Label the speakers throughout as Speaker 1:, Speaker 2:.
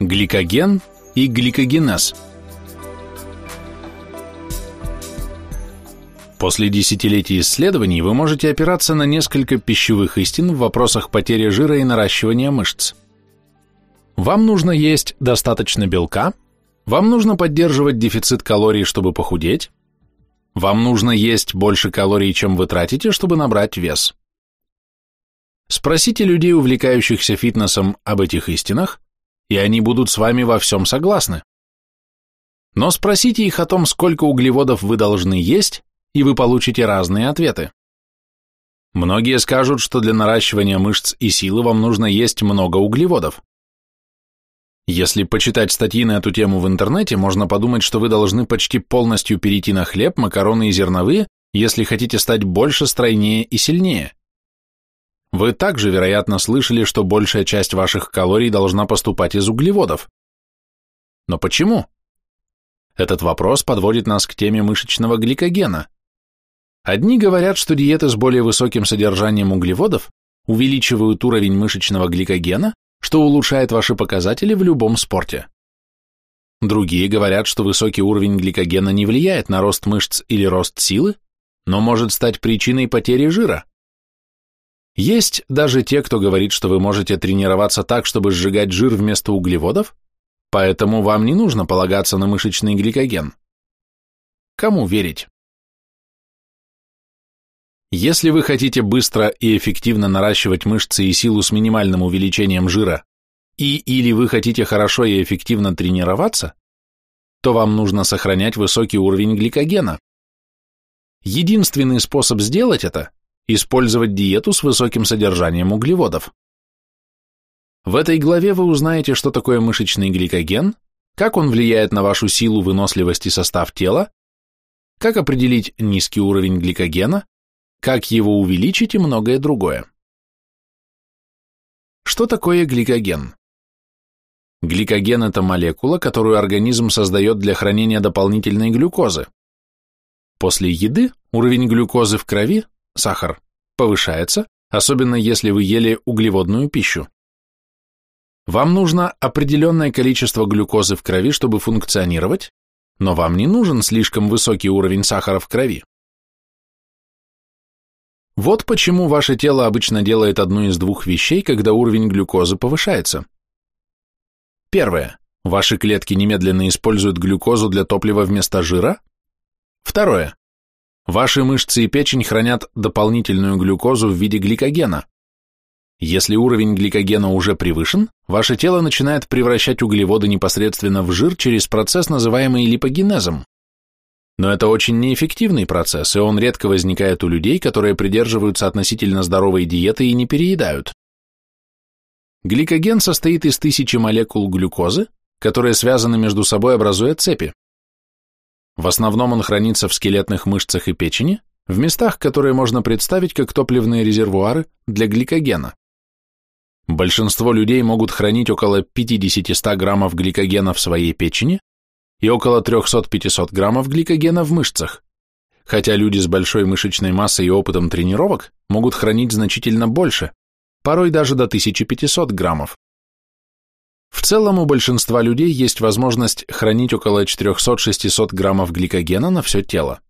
Speaker 1: Гликоген и гликогенез. После десятилетий исследований вы можете опираться на несколько пищевых истин в вопросах потери жира и наращивания мышц. Вам нужно есть достаточно белка, вам нужно поддерживать дефицит калорий, чтобы похудеть, вам нужно есть больше калорий, чем вы тратите, чтобы набрать вес. Спросите людей, увлекающихся фитнесом, об этих истинах, и они будут с вами во всем согласны. Но спросите их о том, сколько углеводов вы должны есть, и вы получите разные ответы. Многие скажут, что для наращивания мышц и силы вам нужно есть много углеводов. Если почитать статьи на эту тему в интернете, можно подумать, что вы должны почти полностью перейти на хлеб, макароны и зерновые, если хотите стать больше, стройнее и сильнее. Вы также, вероятно, слышали, что большая часть ваших калорий должна поступать из углеводов. Но почему? Этот вопрос подводит нас к теме мышечного гликогена. Одни говорят, что диеты с более высоким содержанием углеводов увеличивают уровень мышечного гликогена, что улучшает ваши показатели в любом спорте. Другие говорят, что высокий уровень гликогена не влияет на рост мышц или рост силы, но может стать причиной потери жира. Есть даже те, кто говорит, что вы можете тренироваться так, чтобы сжигать жир вместо углеводов, поэтому вам не нужно полагаться на мышечный гликоген. Кому верить? Если вы хотите быстро и эффективно наращивать мышцы и силу с минимальным увеличением жира, и или вы хотите хорошо и эффективно тренироваться, то вам нужно сохранять высокий уровень гликогена. Единственный способ сделать это Использовать диету с высоким содержанием углеводов. В этой главе вы узнаете, что такое мышечный гликоген, как он влияет на вашу силу, выносливость и состав тела, как определить низкий уровень гликогена, как его увеличить и многое другое. Что такое гликоген? Гликоген – это молекула, которую организм создает для хранения дополнительной глюкозы. После еды уровень глюкозы в крови сахар, повышается, особенно если вы ели углеводную пищу. Вам нужно определенное количество глюкозы в крови, чтобы функционировать, но вам не нужен слишком высокий уровень сахара в крови. Вот почему ваше тело обычно делает одну из двух вещей, когда уровень глюкозы повышается. Первое. Ваши клетки немедленно используют глюкозу для топлива вместо жира. Второе. Ваши мышцы и печень хранят дополнительную глюкозу в виде гликогена. Если уровень гликогена уже превышен, ваше тело начинает превращать углеводы непосредственно в жир через процесс, называемый липогенезом. Но это очень неэффективный процесс, и он редко возникает у людей, которые придерживаются относительно здоровой диеты и не переедают. Гликоген состоит из тысячи молекул глюкозы, которые связаны между собой, образуя цепи. В основном он хранится в скелетных мышцах и печени, в местах, которые можно представить как топливные резервуары для гликогена. Большинство людей могут хранить около 50-100 граммов гликогена в своей печени и около 300-500 граммов гликогена в мышцах, хотя люди с большой мышечной массой и опытом тренировок могут хранить значительно больше, порой даже до 1500 граммов. В целом у большинства людей есть возможность хранить около 400-600 граммов гликогена на все тело.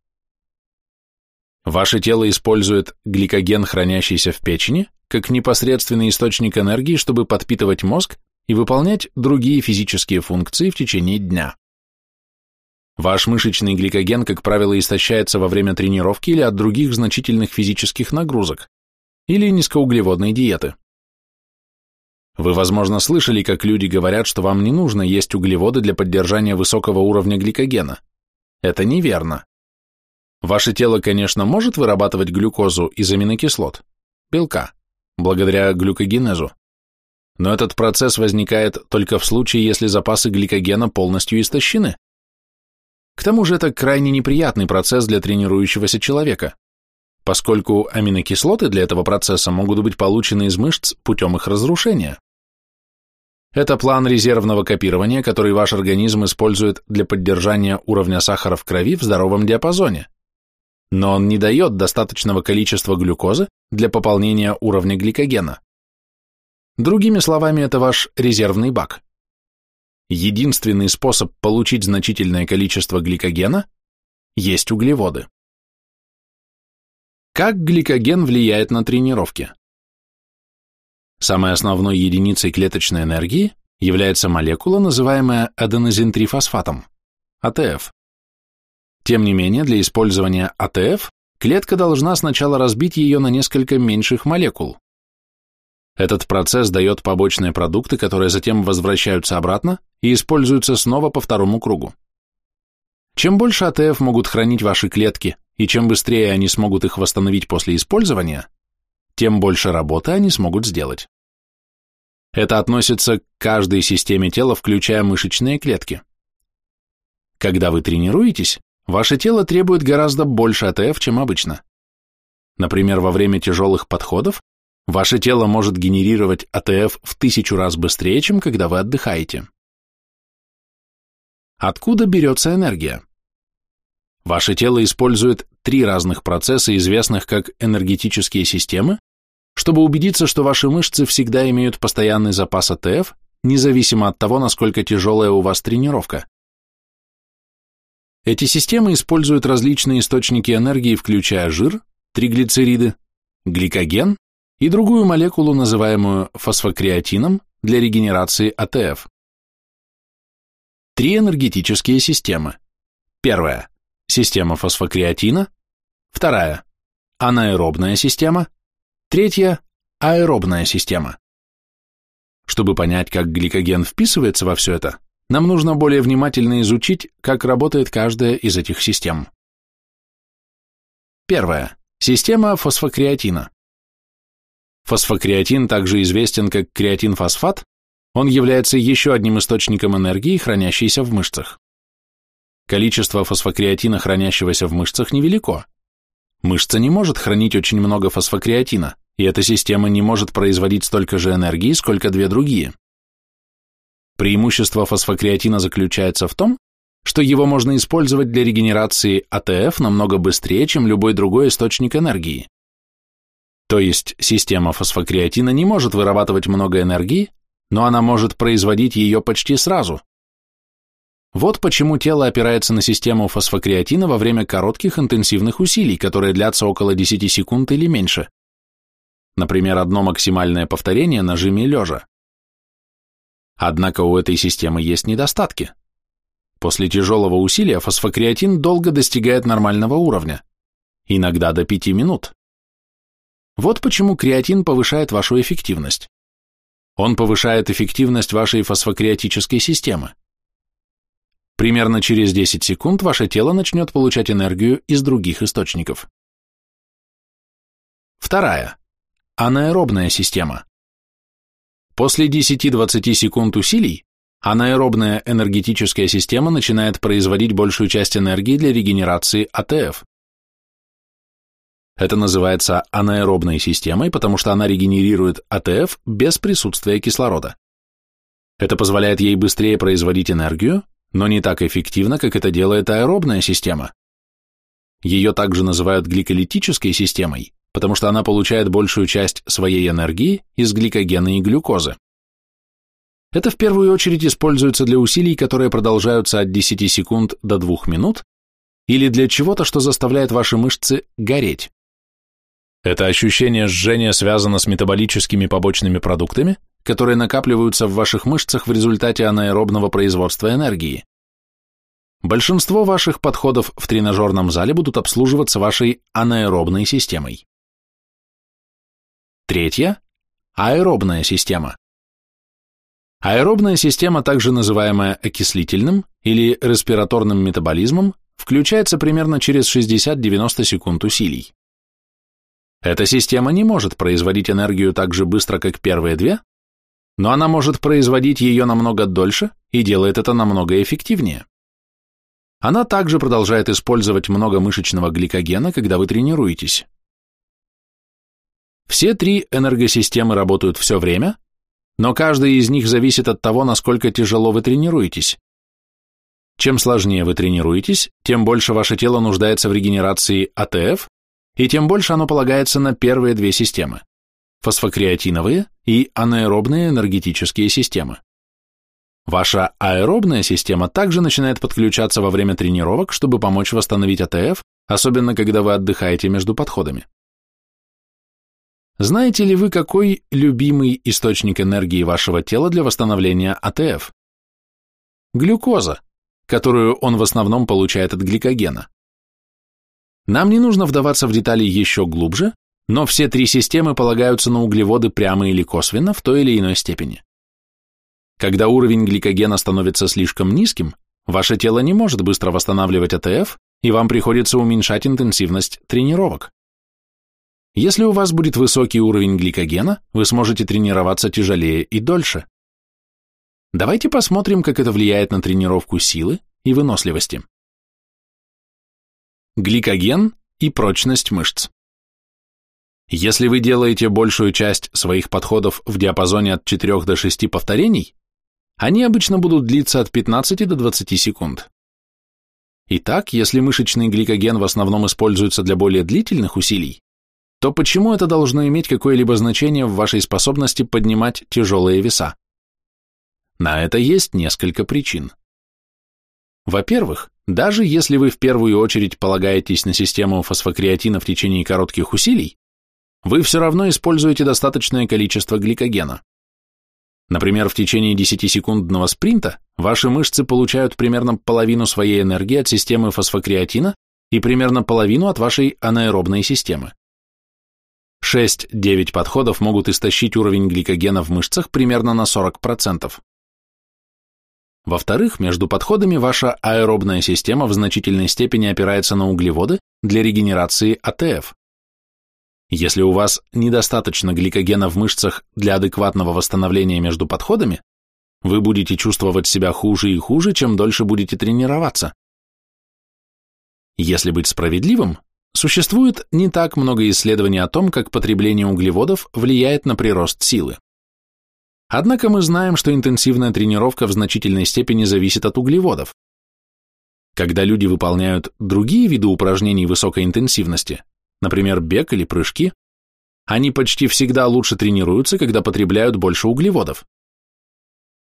Speaker 1: Ваше тело использует гликоген, хранящийся в печени, как непосредственный источник энергии, чтобы подпитывать мозг и выполнять другие физические функции в течение дня. Ваш мышечный гликоген, как правило, истощается во время тренировки или от других значительных физических нагрузок, или низкоуглеводной диеты. Вы, возможно, слышали, как люди говорят, что вам не нужно есть углеводы для поддержания высокого уровня гликогена. Это неверно. Ваше тело, конечно, может вырабатывать глюкозу из аминокислот, белка, благодаря глюкогенезу. Но этот процесс возникает только в случае, если запасы гликогена полностью истощены. К тому же это крайне неприятный процесс для тренирующегося человека, поскольку аминокислоты для этого процесса могут быть получены из мышц путем их разрушения. Это план резервного копирования, который ваш организм использует для поддержания уровня сахара в крови в здоровом диапазоне. Но он не дает достаточного количества глюкозы для пополнения уровня гликогена. Другими словами, это ваш резервный бак. единственный способ получить значительное количество гликогена есть углеводы. Как гликоген влияет на тренировки? Самой основной единицей клеточной энергии является молекула, называемая аденозин-трифосфатом, АТФ. Тем не менее, для использования АТФ клетка должна сначала разбить ее на несколько меньших молекул. Этот процесс дает побочные продукты, которые затем возвращаются обратно и используются снова по второму кругу. Чем больше АТФ могут хранить ваши клетки и чем быстрее они смогут их восстановить после использования, тем больше работы они смогут сделать. Это относится к каждой системе тела, включая мышечные клетки. Когда вы тренируетесь, ваше тело требует гораздо больше АТФ, чем обычно. Например, во время тяжелых подходов ваше тело может генерировать АТФ в тысячу раз быстрее, чем когда вы отдыхаете. Откуда берется энергия? Ваше тело использует три разных процесса, известных как энергетические системы, чтобы убедиться, что ваши мышцы всегда имеют постоянный запас АТФ, независимо от того, насколько тяжелая у вас тренировка. Эти системы используют различные источники энергии, включая жир, триглицериды, гликоген и другую молекулу, называемую фосфокреатином, для регенерации АТФ. Три энергетические системы. Первая система фосфокреатина, вторая – анаэробная система, третья – аэробная система. Чтобы понять, как гликоген вписывается во все это, нам нужно более внимательно изучить, как работает каждая из этих систем. Первая – система фосфокреатина. Фосфокреатин также известен как креатинфосфат, он является еще одним источником энергии, хранящейся в мышцах. Количество фосфокреатина, хранящегося в мышцах, невелико. Мышца не может хранить очень много фосфокреатина, и эта система не может производить столько же энергии, сколько две другие. Преимущество фосфокреатина заключается в том, что его можно использовать для регенерации АТФ намного быстрее, чем любой другой источник энергии. То есть система фосфокреатина не может вырабатывать много энергии, но она может производить ее почти сразу, вот почему тело опирается на систему фосфокреатина во время коротких интенсивных усилий, которые длятся около 10 секунд или меньше. Например, одно максимальное повторение на жиме лежа. Однако у этой системы есть недостатки. После тяжелого усилия фосфокреатин долго достигает нормального уровня, иногда до 5 минут. Вот почему креатин повышает вашу эффективность. Он повышает эффективность вашей фосфокреатической системы. Примерно через 10 секунд ваше тело начнет получать энергию из других источников. Вторая. Анаэробная система. После 10-20 секунд усилий анаэробная энергетическая система начинает производить большую часть энергии для регенерации АТФ. Это называется анаэробной системой, потому что она регенерирует АТФ без присутствия кислорода. Это позволяет ей быстрее производить энергию, но не так эффективно, как это делает аэробная система. Ее также называют гликолитической системой, потому что она получает большую часть своей энергии из гликогена и глюкозы. Это в первую очередь используется для усилий, которые продолжаются от 10 секунд до 2 минут, или для чего-то, что заставляет ваши мышцы гореть. Это ощущение жжения связано с метаболическими побочными продуктами, которые накапливаются в ваших мышцах в результате анаэробного производства энергии. Большинство ваших подходов в тренажерном зале будут обслуживаться вашей анаэробной системой. Третья – аэробная система. Аэробная система, также называемая окислительным или респираторным метаболизмом, включается примерно через 60-90 секунд усилий. Эта система не может производить энергию так же быстро, как первые две, но она может производить ее намного дольше и делает это намного эффективнее. Она также продолжает использовать много мышечного гликогена, когда вы тренируетесь. Все три энергосистемы работают все время, но каждая из них зависит от того, насколько тяжело вы тренируетесь. Чем сложнее вы тренируетесь, тем больше ваше тело нуждается в регенерации АТФ, и тем больше оно полагается на первые две системы фосфокреатиновые и анаэробные энергетические системы. Ваша аэробная система также начинает подключаться во время тренировок, чтобы помочь восстановить АТФ, особенно когда вы отдыхаете между подходами. Знаете ли вы, какой любимый источник энергии вашего тела для восстановления АТФ? Глюкоза, которую он в основном получает от гликогена. Нам не нужно вдаваться в детали еще глубже, но все три системы полагаются на углеводы прямо или косвенно в той или иной степени. Когда уровень гликогена становится слишком низким, ваше тело не может быстро восстанавливать АТФ, и вам приходится уменьшать интенсивность тренировок. Если у вас будет высокий уровень гликогена, вы сможете тренироваться тяжелее и дольше. Давайте посмотрим, как это влияет на тренировку силы и выносливости. Гликоген и прочность мышц. Если вы делаете большую часть своих подходов в диапазоне от 4 до 6 повторений, они обычно будут длиться от 15 до 20 секунд. Итак, если мышечный гликоген в основном используется для более длительных усилий, то почему это должно иметь какое-либо значение в вашей способности поднимать тяжелые веса? На это есть несколько причин. Во-первых, даже если вы в первую очередь полагаетесь на систему фосфокреатина в течение коротких усилий, вы все равно используете достаточное количество гликогена. Например, в течение 10-секундного спринта ваши мышцы получают примерно половину своей энергии от системы фосфокреатина и примерно половину от вашей анаэробной системы. 6-9 подходов могут истощить уровень гликогена в мышцах примерно на 40%. Во-вторых, между подходами ваша аэробная система в значительной степени опирается на углеводы для регенерации АТФ. Если у вас недостаточно гликогена в мышцах для адекватного восстановления между подходами, вы будете чувствовать себя хуже и хуже, чем дольше будете тренироваться. Если быть справедливым, существует не так много исследований о том, как потребление углеводов влияет на прирост силы. Однако мы знаем, что интенсивная тренировка в значительной степени зависит от углеводов. Когда люди выполняют другие виды упражнений высокой интенсивности, например, бег или прыжки, они почти всегда лучше тренируются, когда потребляют больше углеводов.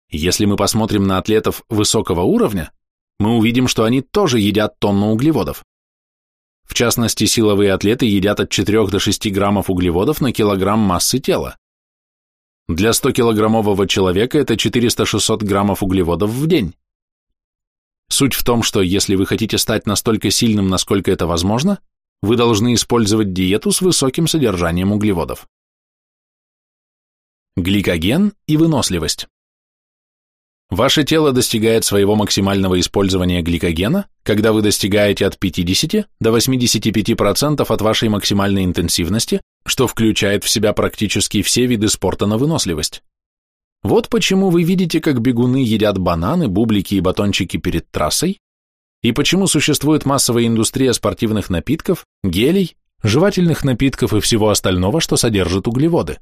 Speaker 1: Если мы посмотрим на атлетов высокого уровня, мы увидим, что они тоже едят тонну углеводов. В частности, силовые атлеты едят от 4 до 6 граммов углеводов на килограмм массы тела. Для 100-килограммового человека это 400-600 граммов углеводов в день. Суть в том, что если вы хотите стать настолько сильным, насколько это возможно, вы должны использовать диету с высоким содержанием углеводов. Гликоген и выносливость. Ваше тело достигает своего максимального использования гликогена, когда вы достигаете от 50 до 85% от вашей максимальной интенсивности, что включает в себя практически все виды спорта на выносливость. Вот почему вы видите, как бегуны едят бананы, бублики и батончики перед трассой, и почему существует массовая индустрия спортивных напитков, гелей, жевательных напитков и всего остального, что содержит углеводы.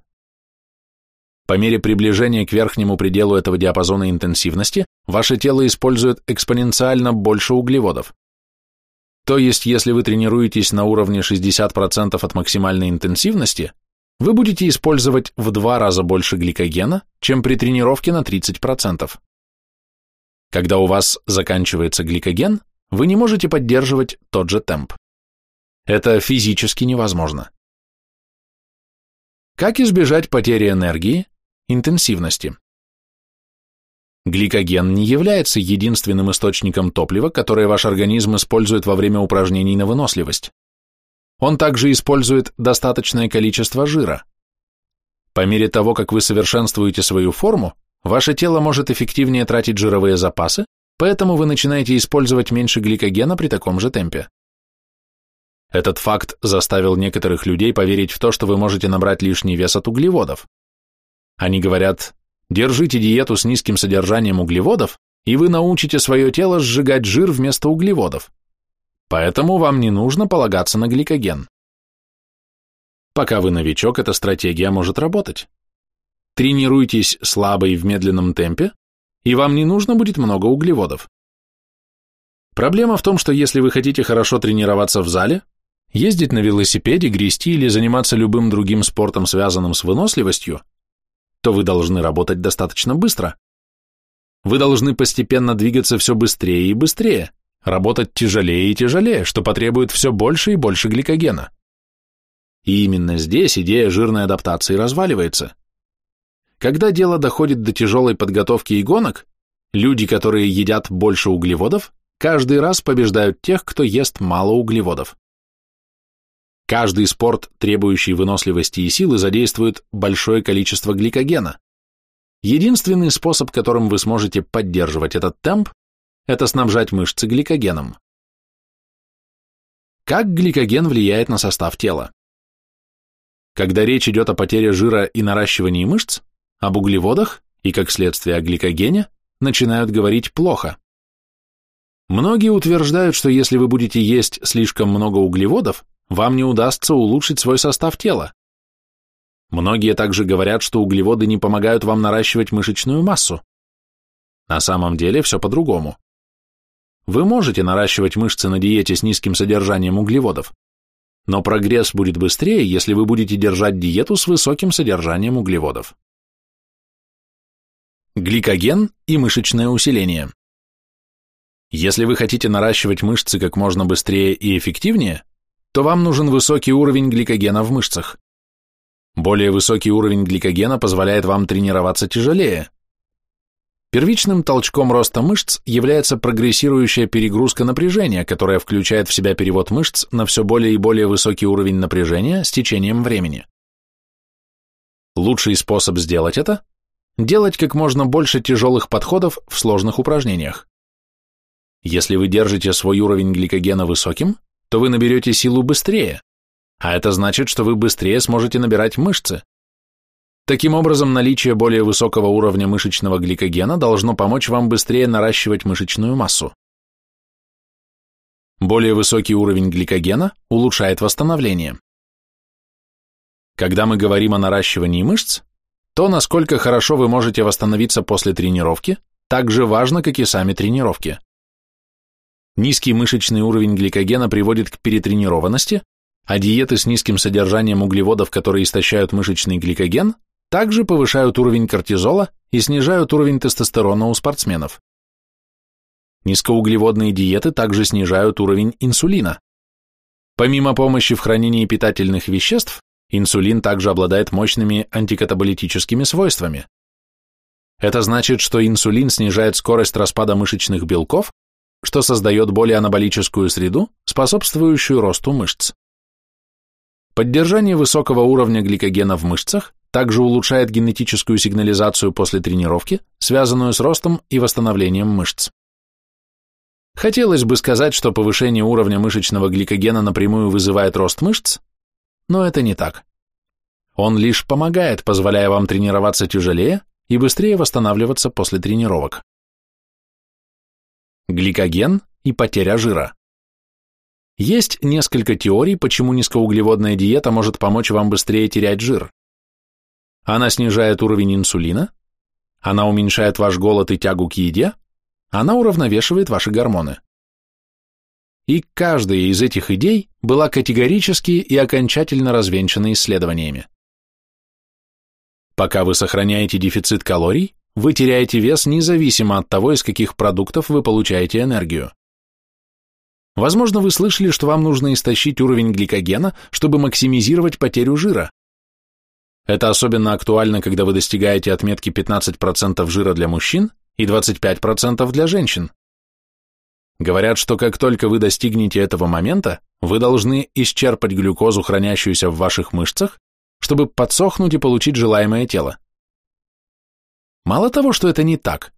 Speaker 1: По мере приближения к верхнему пределу этого диапазона интенсивности, ваше тело использует экспоненциально больше углеводов. То есть, если вы тренируетесь на уровне 60% от максимальной интенсивности, вы будете использовать в два раза больше гликогена, чем при тренировке на 30%. Когда у вас заканчивается гликоген, вы не можете поддерживать тот же темп. Это физически невозможно. Как избежать потери энергии, интенсивности? Гликоген не является единственным источником топлива, которое ваш организм использует во время упражнений на выносливость. Он также использует достаточное количество жира. По мере того, как вы совершенствуете свою форму, ваше тело может эффективнее тратить жировые запасы, поэтому вы начинаете использовать меньше гликогена при таком же темпе. Этот факт заставил некоторых людей поверить в то, что вы можете набрать лишний вес от углеводов. Они говорят, держите диету с низким содержанием углеводов, и вы научите свое тело сжигать жир вместо углеводов. Поэтому вам не нужно полагаться на гликоген. Пока вы новичок, эта стратегия может работать. Тренируйтесь слабо и в медленном темпе, и вам не нужно будет много углеводов. Проблема в том, что если вы хотите хорошо тренироваться в зале, ездить на велосипеде, грести или заниматься любым другим спортом, связанным с выносливостью, то вы должны работать достаточно быстро. вы должны постепенно двигаться все быстрее и быстрее, работать тяжелее и тяжелее, что потребует все больше и больше гликогена. И именно здесь идея жирной адаптации разваливается. Когда дело доходит до тяжелой подготовки и гонок, люди, которые едят больше углеводов, каждый раз побеждают тех, кто ест мало углеводов. Каждый спорт, требующий выносливости и силы, задействует большое количество гликогена. Единственный способ, которым вы сможете поддерживать этот темп, это снабжать мышцы гликогеном. Как гликоген влияет на состав тела? Когда речь идет о потере жира и наращивании мышц, об углеводах и, как следствие, о гликогене, начинают говорить плохо. Многие утверждают, что если вы будете есть слишком много углеводов, вам не удастся улучшить свой состав тела. Многие также говорят, что углеводы не помогают вам наращивать мышечную массу. На самом деле все по-другому. Вы можете наращивать мышцы на диете с низким содержанием углеводов, но прогресс будет быстрее, если вы будете держать диету с высоким содержанием углеводов. Гликоген и мышечное усиление. Если вы хотите наращивать мышцы как можно быстрее и эффективнее, то вам нужен высокий уровень гликогена в мышцах. Более высокий уровень гликогена позволяет вам тренироваться тяжелее. Первичным толчком роста мышц является прогрессирующая перегрузка напряжения, которая включает в себя перевод мышц на все более и более высокий уровень напряжения с течением времени. Лучший способ сделать это – делать как можно больше тяжелых подходов в сложных упражнениях. Если вы держите свой уровень гликогена высоким, то вы наберете силу быстрее, а это значит, что вы быстрее сможете набирать мышцы. Таким образом, наличие более высокого уровня мышечного гликогена должно помочь вам быстрее наращивать мышечную массу. Более высокий уровень гликогена улучшает восстановление. Когда мы говорим о наращивании мышц, то насколько хорошо вы можете восстановиться после тренировки, так же важно, как и сами тренировки. Низкий мышечный уровень гликогена приводит к перетренированности, а диеты с низким содержанием углеводов, которые истощают мышечный гликоген, также повышают уровень кортизола и снижают уровень тестостерона у спортсменов. Низкоуглеводные диеты также снижают уровень инсулина. Помимо помощи в хранении питательных веществ, инсулин также обладает мощными антикатаболитическими свойствами. Это значит, что инсулин снижает скорость распада мышечных белков, что создает более анаболическую среду, способствующую росту мышц. Поддержание высокого уровня гликогена в мышцах также улучшает генетическую сигнализацию после тренировки, связанную с ростом и восстановлением мышц. Хотелось бы сказать, что повышение уровня мышечного гликогена напрямую вызывает рост мышц, но это не так. Он лишь помогает, позволяя вам тренироваться тяжелее и быстрее восстанавливаться после тренировок гликоген и потеря жира. Есть несколько теорий, почему низкоуглеводная диета может помочь вам быстрее терять жир. Она снижает уровень инсулина, она уменьшает ваш голод и тягу к еде, она уравновешивает ваши гормоны. И каждая из этих идей была категорически и окончательно развенчана исследованиями. Пока вы сохраняете дефицит калорий, вы теряете вес независимо от того, из каких продуктов вы получаете энергию. Возможно, вы слышали, что вам нужно истощить уровень гликогена, чтобы максимизировать потерю жира. Это особенно актуально, когда вы достигаете отметки 15% жира для мужчин и 25% для женщин. Говорят, что как только вы достигнете этого момента, вы должны исчерпать глюкозу, хранящуюся в ваших мышцах, чтобы подсохнуть и получить желаемое тело. Мало того, что это не так,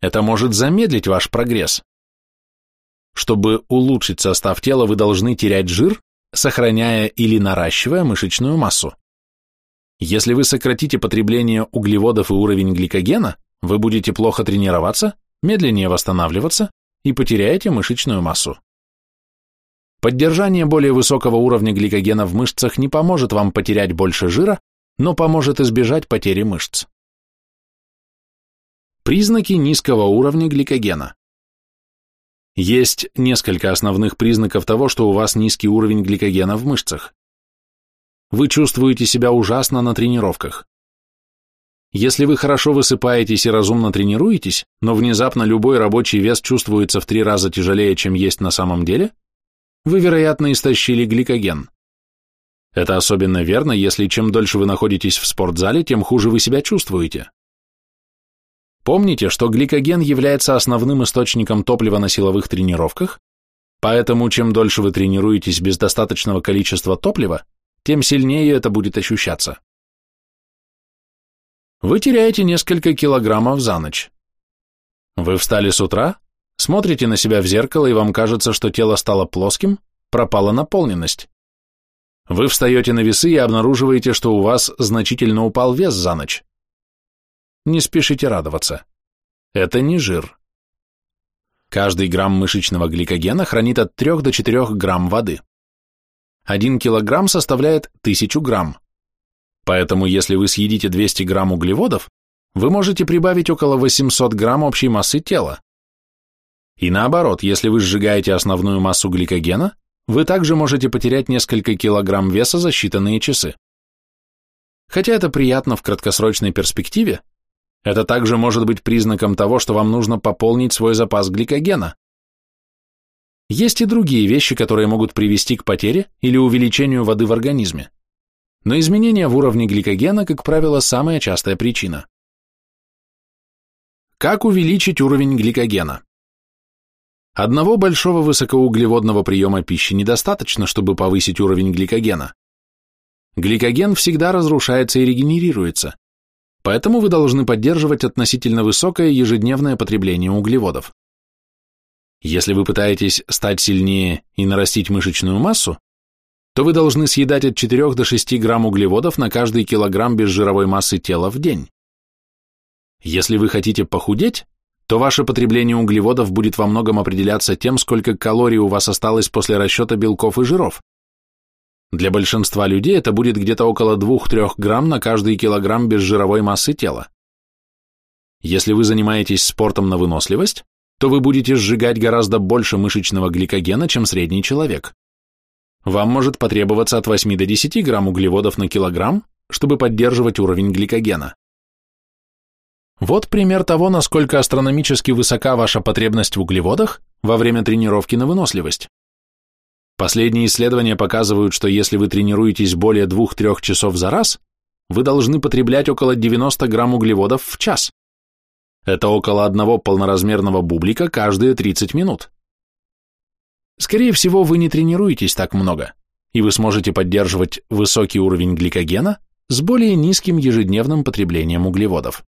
Speaker 1: это может замедлить ваш прогресс. Чтобы улучшить состав тела, вы должны терять жир, сохраняя или наращивая мышечную массу. Если вы сократите потребление углеводов и уровень гликогена, вы будете плохо тренироваться, медленнее восстанавливаться и потеряете мышечную массу. Поддержание более высокого уровня гликогена в мышцах не поможет вам потерять больше жира, но поможет избежать потери мышц. Признаки низкого уровня гликогена. Есть несколько основных признаков того, что у вас низкий уровень гликогена в мышцах. Вы чувствуете себя ужасно на тренировках. Если вы хорошо высыпаетесь и разумно тренируетесь, но внезапно любой рабочий вес чувствуется в три раза тяжелее, чем есть на самом деле, вы, вероятно, истощили гликоген. Это особенно верно, если чем дольше вы находитесь в спортзале, тем хуже вы себя чувствуете. Помните, что гликоген является основным источником топлива на силовых тренировках, поэтому чем дольше вы тренируетесь без достаточного количества топлива, тем сильнее это будет ощущаться. Вы теряете несколько килограммов за ночь. Вы встали с утра, смотрите на себя в зеркало, и вам кажется, что тело стало плоским, пропала наполненность. Вы встаете на весы и обнаруживаете, что у вас значительно упал вес за ночь. Не спешите радоваться. Это не жир. Каждый грамм мышечного гликогена хранит от 3 до 4 грамм воды. 1 килограмм составляет 1000 грамм. Поэтому если вы съедите 200 грамм углеводов, вы можете прибавить около 800 грамм общей массы тела. И наоборот, если вы сжигаете основную массу гликогена, вы также можете потерять несколько килограмм веса за считанные часы. Хотя это приятно в краткосрочной перспективе, это также может быть признаком того, что вам нужно пополнить свой запас гликогена. Есть и другие вещи, которые могут привести к потере или увеличению воды в организме но изменения в уровне гликогена, как правило, самая частая причина. Как увеличить уровень гликогена? Одного большого высокоуглеводного приема пищи недостаточно, чтобы повысить уровень гликогена. Гликоген всегда разрушается и регенерируется, поэтому вы должны поддерживать относительно высокое ежедневное потребление углеводов. Если вы пытаетесь стать сильнее и нарастить мышечную массу, то вы должны съедать от 4 до 6 грамм углеводов на каждый килограмм безжировой массы тела в день. Если вы хотите похудеть, то ваше потребление углеводов будет во многом определяться тем, сколько калорий у вас осталось после расчета белков и жиров. Для большинства людей это будет где-то около 2-3 грамм на каждый килограмм безжировой массы тела. Если вы занимаетесь спортом на выносливость, то вы будете сжигать гораздо больше мышечного гликогена, чем средний человек вам может потребоваться от 8 до 10 грамм углеводов на килограмм, чтобы поддерживать уровень гликогена. Вот пример того, насколько астрономически высока ваша потребность в углеводах во время тренировки на выносливость. Последние исследования показывают, что если вы тренируетесь более 2-3 часов за раз, вы должны потреблять около 90 грамм углеводов в час. Это около одного полноразмерного бублика каждые 30 минут. Скорее всего, вы не тренируетесь так много, и вы сможете поддерживать высокий уровень гликогена с более низким ежедневным потреблением углеводов.